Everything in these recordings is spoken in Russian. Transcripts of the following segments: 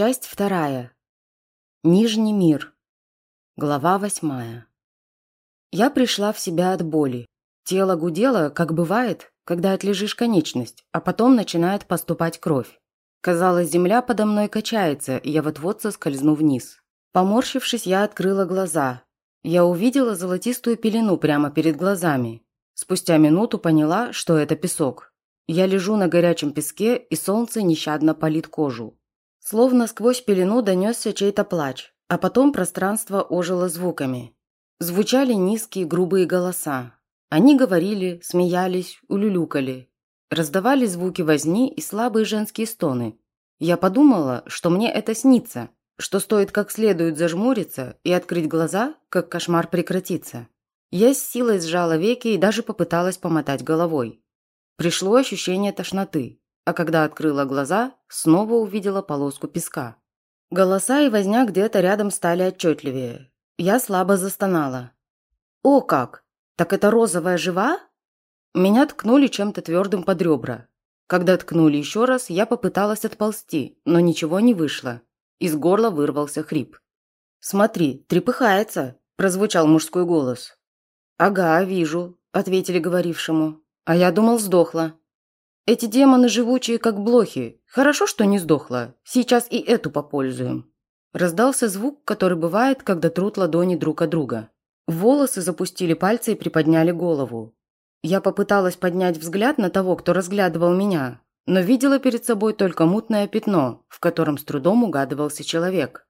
Часть вторая. Нижний мир. Глава восьмая. Я пришла в себя от боли. Тело гудело, как бывает, когда отлежишь конечность, а потом начинает поступать кровь. Казалось, земля подо мной качается, и я вот-вот соскользну вниз. Поморщившись, я открыла глаза. Я увидела золотистую пелену прямо перед глазами. Спустя минуту поняла, что это песок. Я лежу на горячем песке, и солнце нещадно палит кожу. Словно сквозь пелену донесся чей-то плач, а потом пространство ожило звуками. Звучали низкие грубые голоса. Они говорили, смеялись, улюлюкали. Раздавали звуки возни и слабые женские стоны. Я подумала, что мне это снится, что стоит как следует зажмуриться и открыть глаза, как кошмар прекратится. Я с силой сжала веки и даже попыталась помотать головой. Пришло ощущение тошноты а когда открыла глаза, снова увидела полоску песка. Голоса и возня где-то рядом стали отчетливее. Я слабо застонала. «О как! Так это розовая жива?» Меня ткнули чем-то твердым под ребра. Когда ткнули еще раз, я попыталась отползти, но ничего не вышло. Из горла вырвался хрип. «Смотри, трепыхается!» – прозвучал мужской голос. «Ага, вижу», – ответили говорившему. «А я думал, сдохла». Эти демоны живучие, как блохи. Хорошо, что не сдохла. Сейчас и эту попользуем». Раздался звук, который бывает, когда трут ладони друг от друга. Волосы запустили пальцы и приподняли голову. Я попыталась поднять взгляд на того, кто разглядывал меня, но видела перед собой только мутное пятно, в котором с трудом угадывался человек.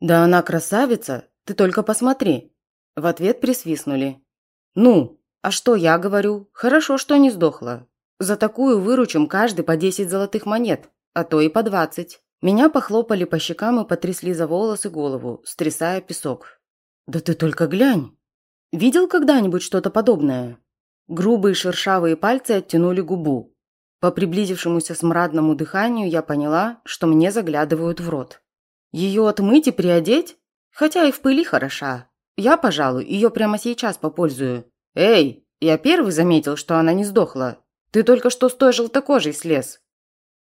«Да она красавица! Ты только посмотри!» В ответ присвистнули. «Ну, а что я говорю? Хорошо, что не сдохла. За такую выручим каждый по 10 золотых монет, а то и по 20. Меня похлопали по щекам и потрясли за волосы голову, стрясая песок. «Да ты только глянь! Видел когда-нибудь что-то подобное?» Грубые шершавые пальцы оттянули губу. По приблизившемуся смрадному дыханию я поняла, что мне заглядывают в рот. Ее отмыть и приодеть? Хотя и в пыли хороша. Я, пожалуй, ее прямо сейчас попользую. Эй, я первый заметил, что она не сдохла. Ты только что с той желтокожей слез».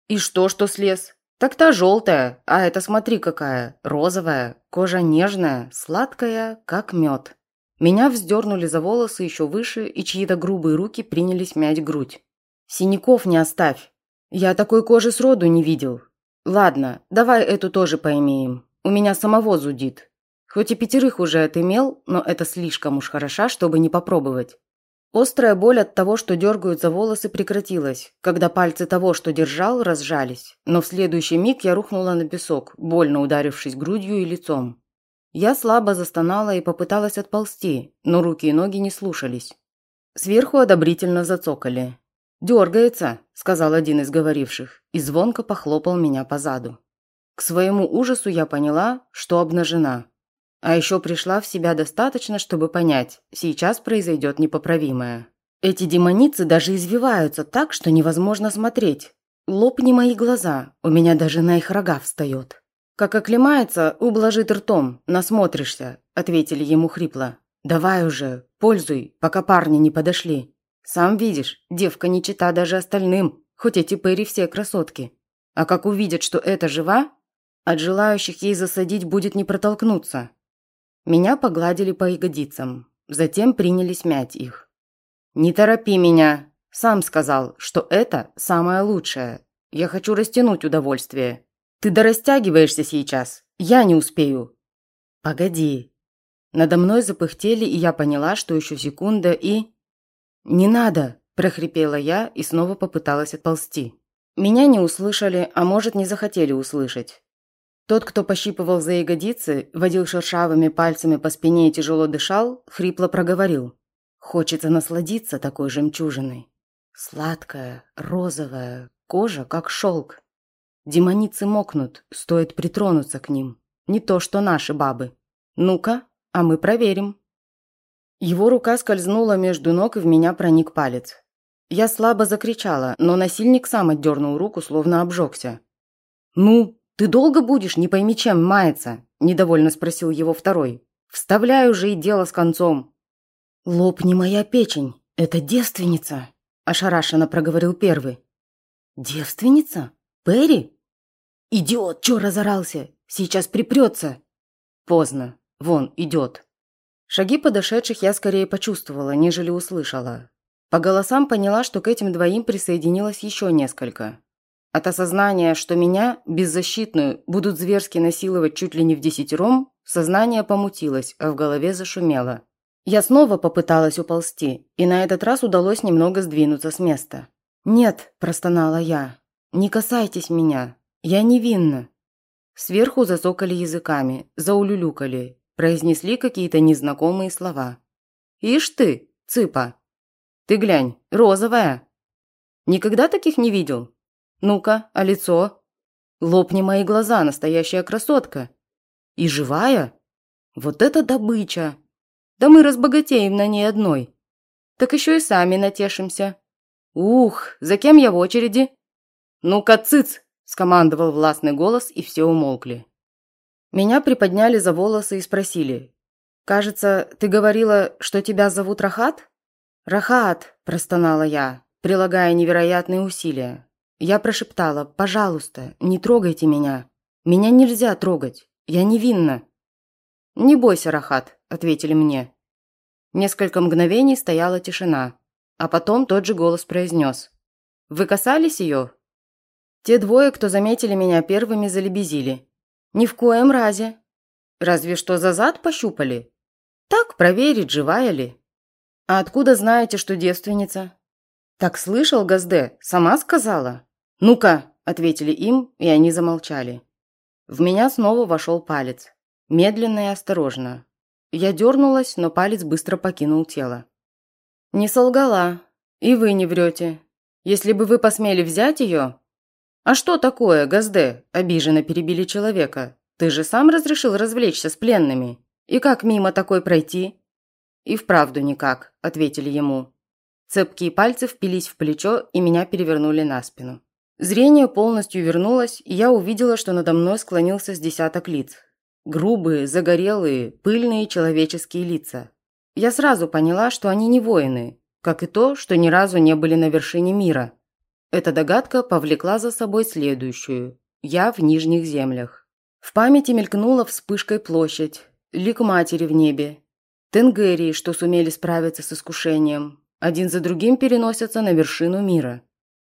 «И что, что слез?» «Так та желтая, а это смотри какая, розовая, кожа нежная, сладкая, как мед». Меня вздернули за волосы еще выше, и чьи-то грубые руки принялись мять грудь. «Синяков не оставь. Я такой кожи сроду не видел. Ладно, давай эту тоже поимеем. У меня самого зудит. Хоть и пятерых уже отымел, но это слишком уж хороша, чтобы не попробовать. Острая боль от того, что дергают за волосы, прекратилась, когда пальцы того, что держал, разжались. Но в следующий миг я рухнула на песок, больно ударившись грудью и лицом. Я слабо застонала и попыталась отползти, но руки и ноги не слушались. Сверху одобрительно зацокали. «Дергается», – сказал один из говоривших, и звонко похлопал меня по заду. К своему ужасу я поняла, что обнажена. А еще пришла в себя достаточно, чтобы понять, сейчас произойдет непоправимое. Эти демоницы даже извиваются так, что невозможно смотреть. Лопни мои глаза, у меня даже на их рога встает. Как оклемается, ублажит ртом, насмотришься, ответили ему хрипло. Давай уже, пользуй, пока парни не подошли. Сам видишь, девка не чита даже остальным, хоть эти Перри все красотки. А как увидят, что это жива, от желающих ей засадить будет не протолкнуться. Меня погладили по ягодицам, затем принялись мять их. «Не торопи меня!» Сам сказал, что это самое лучшее. Я хочу растянуть удовольствие. Ты дорастягиваешься сейчас. Я не успею. Погоди. Надо мной запыхтели, и я поняла, что еще секунда и... «Не надо!» – прохрипела я и снова попыталась отползти. Меня не услышали, а может, не захотели услышать. Тот, кто пощипывал за ягодицы, водил шершавыми пальцами по спине и тяжело дышал, хрипло проговорил. Хочется насладиться такой жемчужиной. Сладкая, розовая, кожа как шелк. Демоницы мокнут, стоит притронуться к ним. Не то, что наши бабы. Ну-ка, а мы проверим. Его рука скользнула между ног, и в меня проник палец. Я слабо закричала, но насильник сам отдернул руку, словно обжегся. «Ну, «Ты долго будешь, не пойми чем, маяться?» – недовольно спросил его второй. «Вставляй уже и дело с концом». «Лопни моя печень, это девственница», – ошарашенно проговорил первый. «Девственница? Перри?» «Идиот, чё разорался? Сейчас припрется!» Поздно. Вон, идет. Шаги подошедших я скорее почувствовала, нежели услышала. По голосам поняла, что к этим двоим присоединилось еще несколько. От осознания, что меня, беззащитную, будут зверски насиловать чуть ли не в десятером, сознание помутилось, а в голове зашумело. Я снова попыталась уползти, и на этот раз удалось немного сдвинуться с места. «Нет», – простонала я, – «не касайтесь меня, я невинна». Сверху засокали языками, заулюлюкали, произнесли какие-то незнакомые слова. «Ишь ты, цыпа! Ты глянь, розовая! Никогда таких не видел? Ну-ка, а лицо? Лопни мои глаза, настоящая красотка! И живая? Вот это добыча! Да мы разбогатеем на ней одной! Так еще и сами натешимся! Ух, за кем я в очереди? Ну-ка, цыц!» – скомандовал властный голос, и все умолкли. Меня приподняли за волосы и спросили. «Кажется, ты говорила, что тебя зовут Рахат?» «Рахат», – простонала я, прилагая невероятные усилия. Я прошептала, «Пожалуйста, не трогайте меня. Меня нельзя трогать. Я невинна». «Не бойся, Рахат», – ответили мне. Несколько мгновений стояла тишина, а потом тот же голос произнес. «Вы касались ее?» Те двое, кто заметили меня первыми, залебезили. Ни в коем разе. Разве что за зад пощупали. Так проверить, живая ли. А откуда знаете, что девственница? Так слышал, Газде, сама сказала. Ну-ка, ответили им, и они замолчали. В меня снова вошел палец. Медленно и осторожно. Я дернулась, но палец быстро покинул тело. Не солгала. И вы не врете. Если бы вы посмели взять ее, «А что такое, Газде?» – обиженно перебили человека. «Ты же сам разрешил развлечься с пленными. И как мимо такой пройти?» «И вправду никак», – ответили ему. Цепкие пальцы впились в плечо и меня перевернули на спину. Зрение полностью вернулось, и я увидела, что надо мной склонился с десяток лиц. Грубые, загорелые, пыльные человеческие лица. Я сразу поняла, что они не воины, как и то, что ни разу не были на вершине мира – эта догадка повлекла за собой следующую. Я в Нижних землях. В памяти мелькнула вспышкой площадь, лик матери в небе. Тенгерии, что сумели справиться с искушением, один за другим переносятся на вершину мира.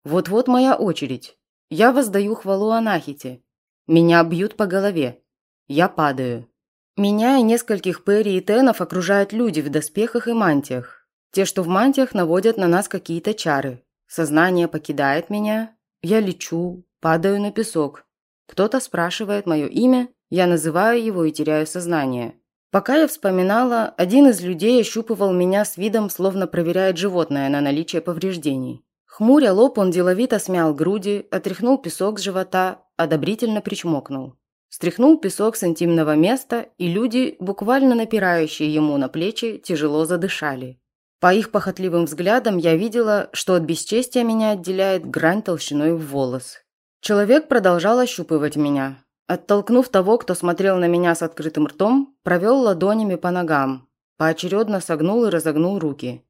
Вот-вот моя очередь. Я воздаю хвалу Анахите. Меня бьют по голове. Я падаю. Меня и нескольких Перри и Тенов окружают люди в доспехах и мантиях. Те, что в мантиях, наводят на нас какие-то чары. Сознание покидает меня, я лечу, падаю на песок. Кто-то спрашивает мое имя, я называю его и теряю сознание. Пока я вспоминала, один из людей ощупывал меня с видом, словно проверяет животное на наличие повреждений. Хмуря лоб, он деловито смял груди, отряхнул песок с живота, одобрительно причмокнул. Стряхнул песок с интимного места, и люди, буквально напирающие ему на плечи, тяжело задышали. По их похотливым взглядам я видела, что от бесчестия меня отделяет грань толщиной в волос. Человек продолжал ощупывать меня. Оттолкнув того, кто смотрел на меня с открытым ртом, провел ладонями по ногам, поочередно согнул и разогнул руки.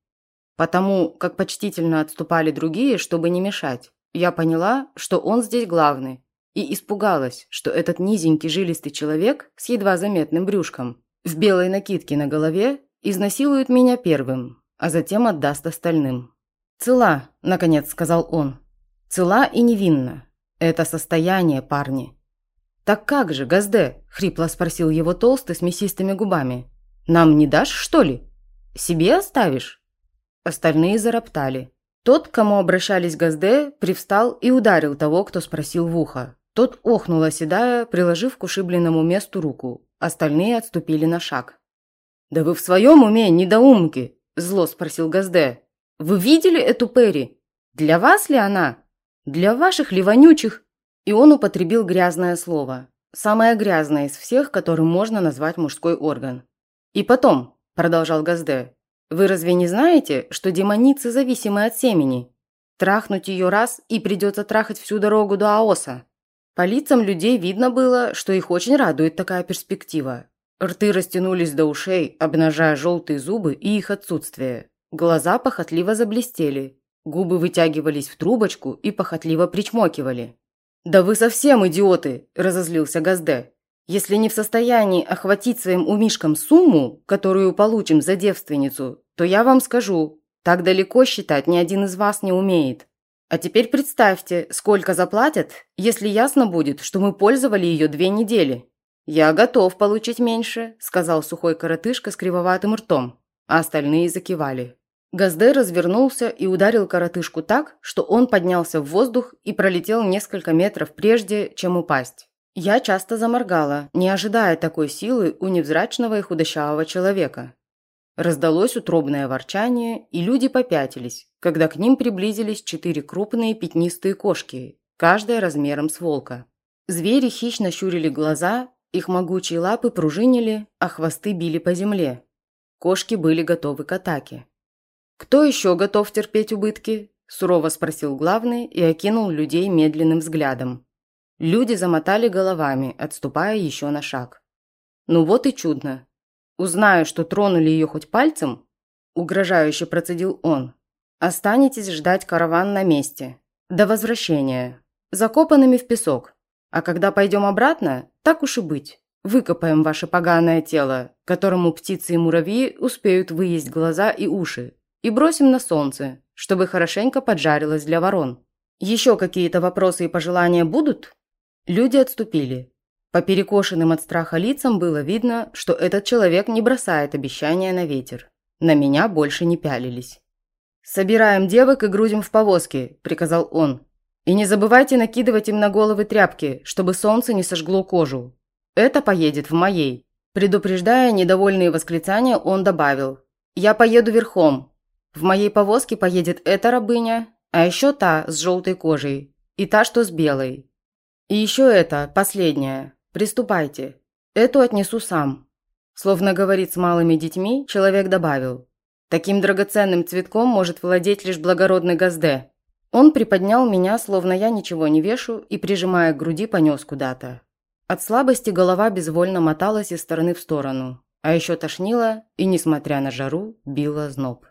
Потому, как почтительно отступали другие, чтобы не мешать, я поняла, что он здесь главный, и испугалась, что этот низенький жилистый человек с едва заметным брюшком в белой накидке на голове изнасилует меня первым, а затем отдаст остальным. «Цела», – наконец сказал он. «Цела и невинна. Это состояние, парни». «Так как же, Газде?» – хрипло спросил его толстый с мясистыми губами. «Нам не дашь, что ли? Себе оставишь?» Остальные зароптали. Тот, к кому обращались Газде, привстал и ударил того, кто спросил в ухо. Тот охнул, оседая, приложив к ушибленному месту руку. Остальные отступили на шаг. «Да вы в своем уме, недоумки!» Зло спросил Газде. «Вы видели эту Перри? Для вас ли она? Для ваших ли вонючих?» И он употребил грязное слово. Самое грязное из всех, которым можно назвать мужской орган. «И потом», – продолжал Газде, – «вы разве не знаете, что демоницы зависимы от семени? Трахнуть ее раз и придется трахать всю дорогу до Аоса». По лицам людей видно было, что их очень радует такая перспектива. Рты растянулись до ушей, обнажая желтые зубы и их отсутствие. Глаза похотливо заблестели. Губы вытягивались в трубочку и похотливо причмокивали. «Да вы совсем идиоты!» – разозлился Газде. «Если не в состоянии охватить своим умишкам сумму, которую получим за девственницу, то я вам скажу, так далеко считать ни один из вас не умеет. А теперь представьте, сколько заплатят, если ясно будет, что мы пользовали ее две недели». «Я готов получить меньше», – сказал сухой коротышка с кривоватым ртом, а остальные закивали. Газде развернулся и ударил коротышку так, что он поднялся в воздух и пролетел несколько метров прежде, чем упасть. Я часто заморгала, не ожидая такой силы у невзрачного и худощавого человека. Раздалось утробное ворчание, и люди попятились, когда к ним приблизились четыре крупные пятнистые кошки, каждая размером с волка. Звери хищно щурили глаза, их могучие лапы пружинили, а хвосты били по земле. Кошки были готовы к атаке. «Кто еще готов терпеть убытки?» – сурово спросил главный и окинул людей медленным взглядом. Люди замотали головами, отступая еще на шаг. «Ну вот и чудно. Узнаю, что тронули ее хоть пальцем?» – угрожающе процедил он. «Останетесь ждать караван на месте. До возвращения. Закопанными в песок. А когда пойдем обратно, так уж и быть. Выкопаем ваше поганое тело, которому птицы и муравьи успеют выесть глаза и уши, и бросим на солнце, чтобы хорошенько поджарилось для ворон. Еще какие-то вопросы и пожелания будут?» Люди отступили. По перекошенным от страха лицам было видно, что этот человек не бросает обещания на ветер. На меня больше не пялились. «Собираем девок и грузим в повозки», – приказал он. «И не забывайте накидывать им на головы тряпки, чтобы солнце не сожгло кожу. Это поедет в моей». Предупреждая недовольные восклицания, он добавил. «Я поеду верхом, в моей повозке поедет эта рабыня, а еще та с желтой кожей и та, что с белой. И еще эта, последняя. Приступайте. Эту отнесу сам». Словно говорит с малыми детьми, человек добавил. «Таким драгоценным цветком может владеть лишь благородный газде». Он приподнял меня, словно я ничего не вешу, и, прижимая к груди, понес куда-то. От слабости голова безвольно моталась из стороны в сторону, а еще тошнило и, несмотря на жару, била зноб.